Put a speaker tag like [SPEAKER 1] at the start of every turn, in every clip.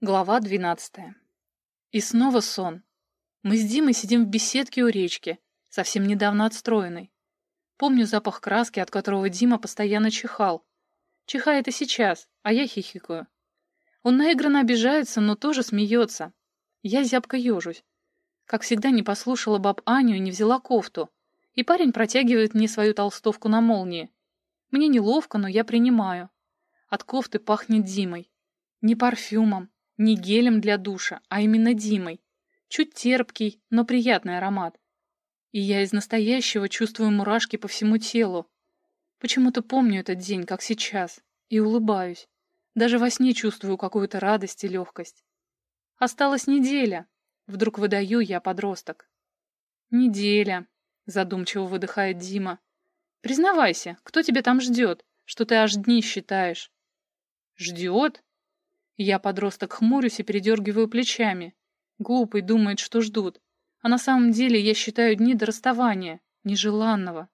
[SPEAKER 1] Глава двенадцатая. И снова сон. Мы с Димой сидим в беседке у речки, совсем недавно отстроенной. Помню запах краски, от которого Дима постоянно чихал. Чихает и сейчас, а я хихикаю. Он наигранно обижается, но тоже смеется. Я зябко ежусь. Как всегда, не послушала баб Аню и не взяла кофту. И парень протягивает мне свою толстовку на молнии. Мне неловко, но я принимаю. От кофты пахнет Димой. Не парфюмом, не гелем для душа, а именно Димой. Чуть терпкий, но приятный аромат. И я из настоящего чувствую мурашки по всему телу. Почему-то помню этот день, как сейчас, и улыбаюсь. Даже во сне чувствую какую-то радость и легкость. Осталась неделя. Вдруг выдаю я подросток. Неделя, задумчиво выдыхает Дима. Признавайся, кто тебя там ждет, что ты аж дни считаешь? Ждет? Я, подросток, хмурюсь и передергиваю плечами. Глупый думает, что ждут. А на самом деле я считаю дни до расставания, нежеланного.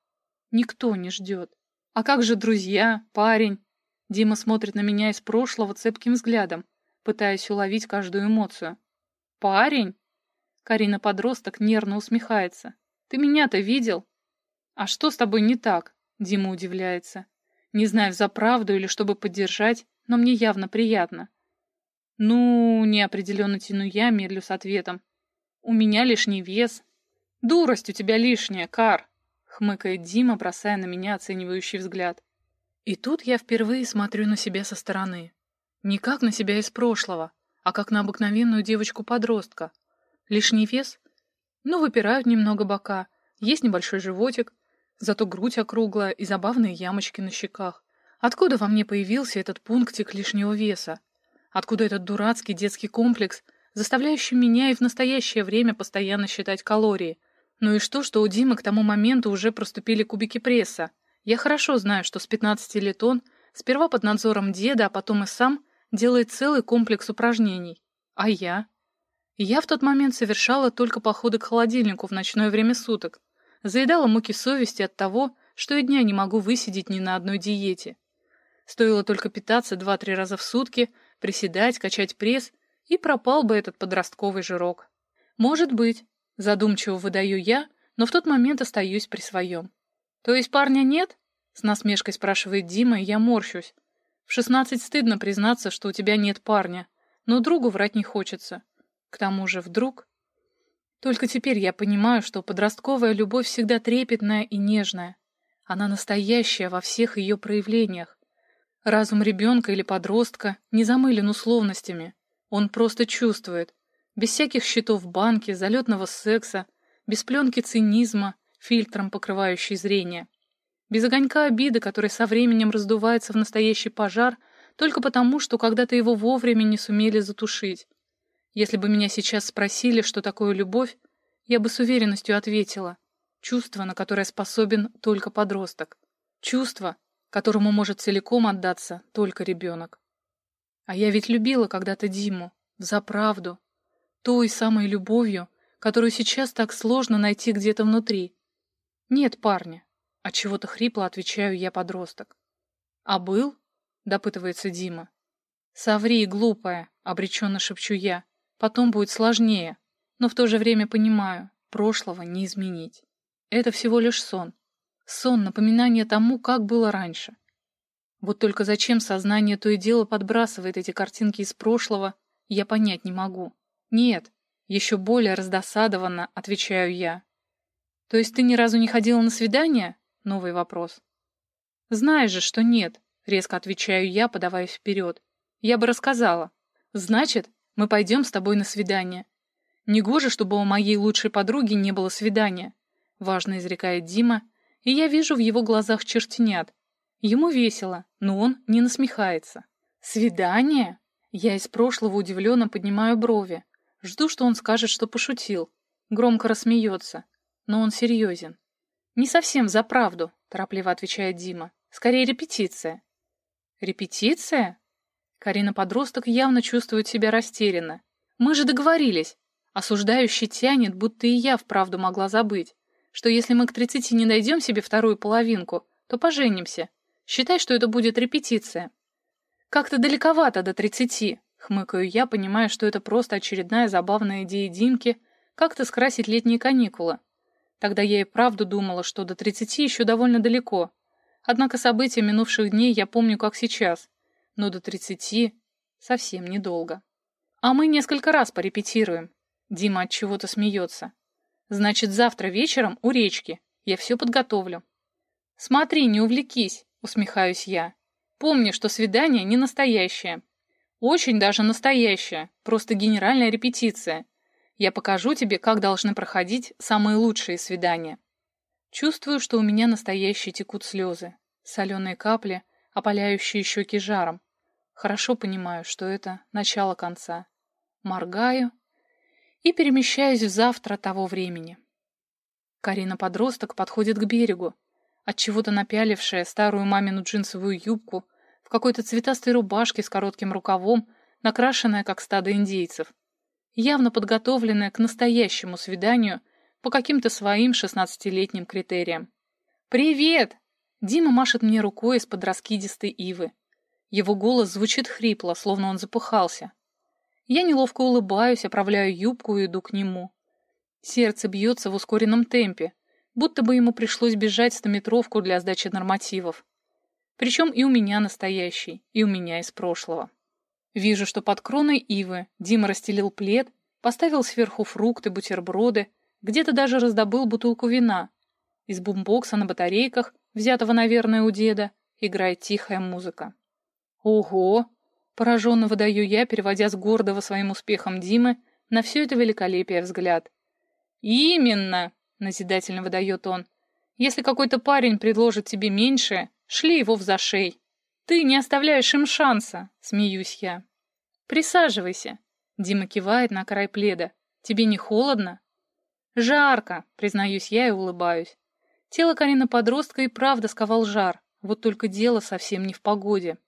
[SPEAKER 1] Никто не ждет. А как же друзья, парень? Дима смотрит на меня из прошлого цепким взглядом, пытаясь уловить каждую эмоцию. Парень? Карина-подросток нервно усмехается. Ты меня-то видел? А что с тобой не так? Дима удивляется. Не знаю, за правду или чтобы поддержать, но мне явно приятно. «Ну, неопределенно тяну я, медлю с ответом. У меня лишний вес». «Дурость у тебя лишняя, Кар!» — хмыкает Дима, бросая на меня оценивающий взгляд. И тут я впервые смотрю на себя со стороны. Не как на себя из прошлого, а как на обыкновенную девочку-подростка. Лишний вес? Ну, выпирают немного бока, есть небольшой животик, зато грудь округлая и забавные ямочки на щеках. Откуда во мне появился этот пунктик лишнего веса? Откуда этот дурацкий детский комплекс, заставляющий меня и в настоящее время постоянно считать калории? Ну и что, что у Димы к тому моменту уже проступили кубики пресса? Я хорошо знаю, что с 15 лет он, сперва под надзором деда, а потом и сам, делает целый комплекс упражнений. А я? Я в тот момент совершала только походы к холодильнику в ночное время суток. Заедала муки совести от того, что и дня не могу высидеть ни на одной диете. Стоило только питаться два-три раза в сутки, приседать, качать пресс, и пропал бы этот подростковый жирок. Может быть, задумчиво выдаю я, но в тот момент остаюсь при своем. То есть парня нет? С насмешкой спрашивает Дима, и я морщусь. В шестнадцать стыдно признаться, что у тебя нет парня, но другу врать не хочется. К тому же вдруг... Только теперь я понимаю, что подростковая любовь всегда трепетная и нежная. Она настоящая во всех ее проявлениях. Разум ребенка или подростка не замылен условностями. Он просто чувствует. Без всяких счетов в банке, залетного секса, без пленки цинизма, фильтром покрывающей зрение. Без огонька обиды, который со временем раздувается в настоящий пожар, только потому, что когда-то его вовремя не сумели затушить. Если бы меня сейчас спросили, что такое любовь, я бы с уверенностью ответила. Чувство, на которое способен только подросток. Чувство, которому может целиком отдаться только ребенок. А я ведь любила когда-то Диму, за правду, той самой любовью, которую сейчас так сложно найти где-то внутри. Нет парня, от чего-то хрипло отвечаю я подросток. А был? допытывается Дима. Соври, глупая, обреченно шепчу я. Потом будет сложнее, но в то же время понимаю, прошлого не изменить. Это всего лишь сон, Сон — напоминание тому, как было раньше. Вот только зачем сознание то и дело подбрасывает эти картинки из прошлого, я понять не могу. Нет, еще более раздосадованно отвечаю я. То есть ты ни разу не ходила на свидание? Новый вопрос. Знаешь же, что нет, резко отвечаю я, подаваясь вперед. Я бы рассказала. Значит, мы пойдем с тобой на свидание. Негоже, чтобы у моей лучшей подруги не было свидания, важно изрекает Дима, и я вижу в его глазах чертенят. Ему весело, но он не насмехается. «Свидание?» Я из прошлого удивленно поднимаю брови. Жду, что он скажет, что пошутил. Громко рассмеется. Но он серьезен. «Не совсем за правду», — торопливо отвечает Дима. «Скорее репетиция». «Репетиция?» Карина-подросток явно чувствует себя растерянно. «Мы же договорились». Осуждающий тянет, будто и я вправду могла забыть что если мы к тридцати не найдем себе вторую половинку, то поженимся. Считай, что это будет репетиция. Как-то далековато до тридцати, Хмыкаю я, понимая, что это просто очередная забавная идея Димки как-то скрасить летние каникулы. Тогда я и правду думала, что до тридцати еще довольно далеко. Однако события минувших дней я помню как сейчас. Но до тридцати совсем недолго. А мы несколько раз порепетируем. Дима от чего-то смеется. Значит, завтра вечером у речки. Я все подготовлю. Смотри, не увлекись, усмехаюсь я. Помни, что свидание не настоящее. Очень даже настоящее, просто генеральная репетиция. Я покажу тебе, как должны проходить самые лучшие свидания. Чувствую, что у меня настоящие текут слезы, соленые капли, опаляющие щеки жаром. Хорошо понимаю, что это начало конца. Моргаю и перемещаюсь в завтра того времени. Карина-подросток подходит к берегу, от чего то напялившая старую мамину джинсовую юбку, в какой-то цветастой рубашке с коротким рукавом, накрашенная, как стадо индейцев, явно подготовленная к настоящему свиданию по каким-то своим шестнадцатилетним критериям. «Привет!» Дима машет мне рукой из-под раскидистой ивы. Его голос звучит хрипло, словно он запыхался. Я неловко улыбаюсь, оправляю юбку и иду к нему. Сердце бьется в ускоренном темпе, будто бы ему пришлось бежать стометровку для сдачи нормативов. Причем и у меня настоящий, и у меня из прошлого. Вижу, что под кроной ивы Дима расстелил плед, поставил сверху фрукты, бутерброды, где-то даже раздобыл бутылку вина. Из бумбокса на батарейках, взятого, наверное, у деда, играет тихая музыка. «Ого!» — пораженно выдаю я, переводя с гордого своим успехом Димы на все это великолепие взгляд. «Именно!» — назидательно выдает он. «Если какой-то парень предложит тебе меньшее, Шли его в зашей. Ты не оставляешь им шанса, смеюсь я. Присаживайся. Дима кивает на край пледа. Тебе не холодно? Жарко, признаюсь я и улыбаюсь. Тело Карины подростка и правда сковал жар, вот только дело совсем не в погоде.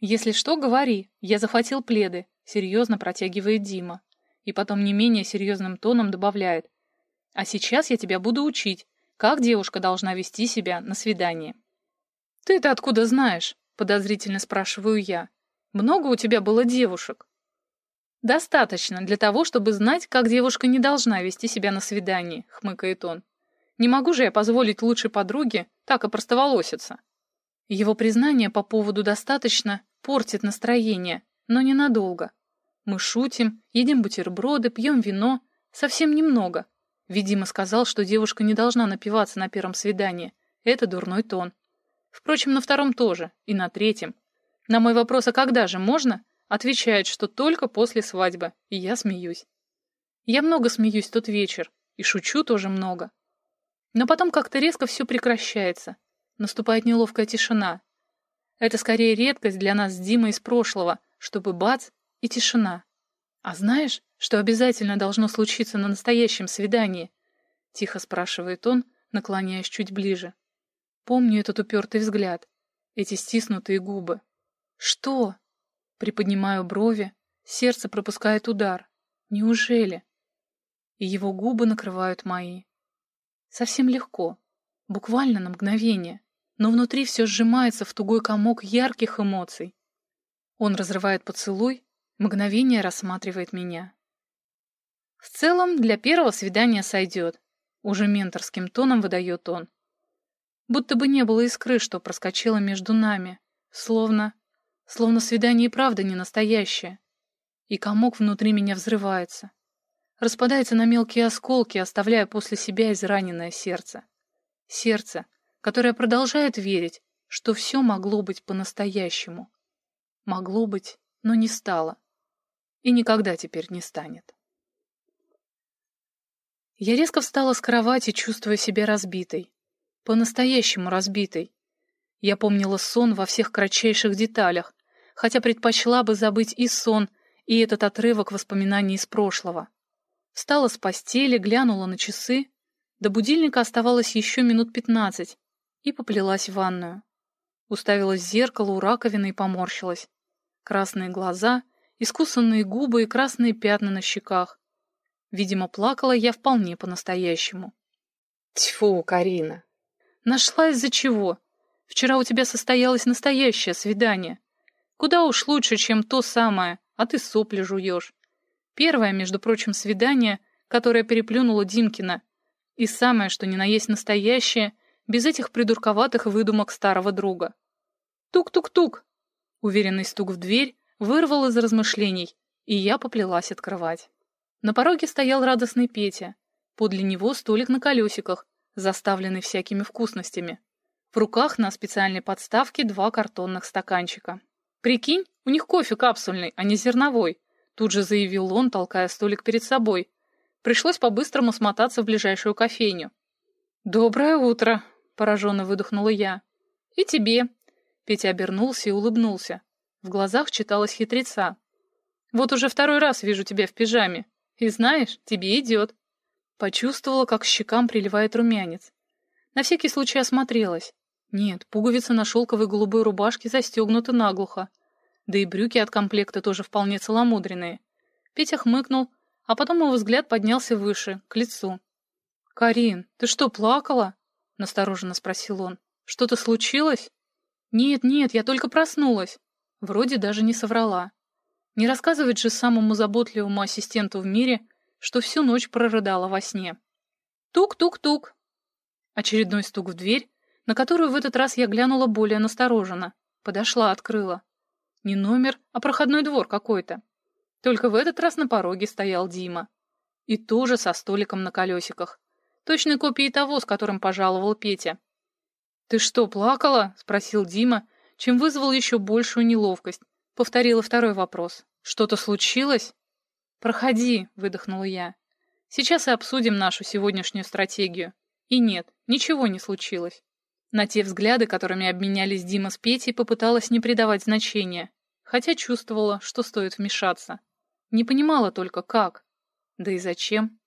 [SPEAKER 1] Если что, говори, я захватил пледы, серьезно протягивает Дима. И потом не менее серьезным тоном добавляет. А сейчас я тебя буду учить, как девушка должна вести себя на свидании. «Ты это откуда знаешь?» — подозрительно спрашиваю я. «Много у тебя было девушек?» «Достаточно для того, чтобы знать, как девушка не должна вести себя на свидании», — хмыкает он. «Не могу же я позволить лучшей подруге так и простоволоситься». Его признание по поводу «достаточно» портит настроение, но ненадолго. Мы шутим, едим бутерброды, пьем вино. Совсем немного. Видимо, сказал, что девушка не должна напиваться на первом свидании. Это дурной тон. Впрочем, на втором тоже, и на третьем. На мой вопрос, а когда же можно, отвечает, что только после свадьбы, и я смеюсь. Я много смеюсь тот вечер, и шучу тоже много. Но потом как-то резко все прекращается. Наступает неловкая тишина. Это скорее редкость для нас с Димой из прошлого, чтобы бац и тишина. А знаешь, что обязательно должно случиться на настоящем свидании? Тихо спрашивает он, наклоняясь чуть ближе. Помню этот упертый взгляд, эти стиснутые губы. Что? Приподнимаю брови, сердце пропускает удар. Неужели? И его губы накрывают мои. Совсем легко, буквально на мгновение, но внутри все сжимается в тугой комок ярких эмоций. Он разрывает поцелуй, мгновение рассматривает меня. В целом, для первого свидания сойдет. Уже менторским тоном выдает он будто бы не было искры, что проскочило между нами, словно... словно свидание и правда не настоящее. И комок внутри меня взрывается. Распадается на мелкие осколки, оставляя после себя израненное сердце. Сердце, которое продолжает верить, что все могло быть по-настоящему. Могло быть, но не стало. И никогда теперь не станет. Я резко встала с кровати, чувствуя себя разбитой по-настоящему разбитой. Я помнила сон во всех кратчайших деталях, хотя предпочла бы забыть и сон, и этот отрывок воспоминаний из прошлого. Встала с постели, глянула на часы. До будильника оставалось еще минут пятнадцать, и поплелась в ванную. Уставилась в зеркало у раковины и поморщилась. Красные глаза, искусанные губы и красные пятна на щеках. Видимо, плакала я вполне по-настоящему. Тьфу, Карина, Нашла из-за чего? Вчера у тебя состоялось настоящее свидание. Куда уж лучше, чем то самое, а ты сопли жуешь. Первое, между прочим, свидание, которое переплюнуло Димкина. И самое, что ни на есть настоящее, без этих придурковатых выдумок старого друга. Тук-тук-тук! Уверенный стук в дверь вырвал из размышлений, и я поплелась открывать. На пороге стоял радостный Петя. Подле него столик на колесиках, заставленный всякими вкусностями. В руках на специальной подставке два картонных стаканчика. «Прикинь, у них кофе капсульный, а не зерновой», тут же заявил он, толкая столик перед собой. Пришлось по-быстрому смотаться в ближайшую кофейню. «Доброе утро», — пораженно выдохнула я. «И тебе». Петя обернулся и улыбнулся. В глазах читалась хитреца. «Вот уже второй раз вижу тебя в пижаме. И знаешь, тебе идет». Почувствовала, как щекам приливает румянец. На всякий случай осмотрелась. Нет, пуговицы на шелковой голубой рубашке застегнуты наглухо. Да и брюки от комплекта тоже вполне целомудренные. Петя хмыкнул, а потом его взгляд поднялся выше, к лицу. «Карин, ты что, плакала?» — настороженно спросил он. «Что-то случилось?» «Нет, нет, я только проснулась». Вроде даже не соврала. Не рассказывать же самому заботливому ассистенту в мире, что всю ночь прорыдала во сне. Тук-тук-тук. Очередной стук в дверь, на которую в этот раз я глянула более настороженно. Подошла, открыла. Не номер, а проходной двор какой-то. Только в этот раз на пороге стоял Дима. И тоже со столиком на колесиках. Точной копией того, с которым пожаловал Петя. «Ты что, плакала?» — спросил Дима, чем вызвал еще большую неловкость. Повторила второй вопрос. «Что-то случилось?» «Проходи», — выдохнула я. «Сейчас и обсудим нашу сегодняшнюю стратегию». И нет, ничего не случилось. На те взгляды, которыми обменялись Дима с Петей, попыталась не придавать значения, хотя чувствовала, что стоит вмешаться. Не понимала только, как. Да и зачем.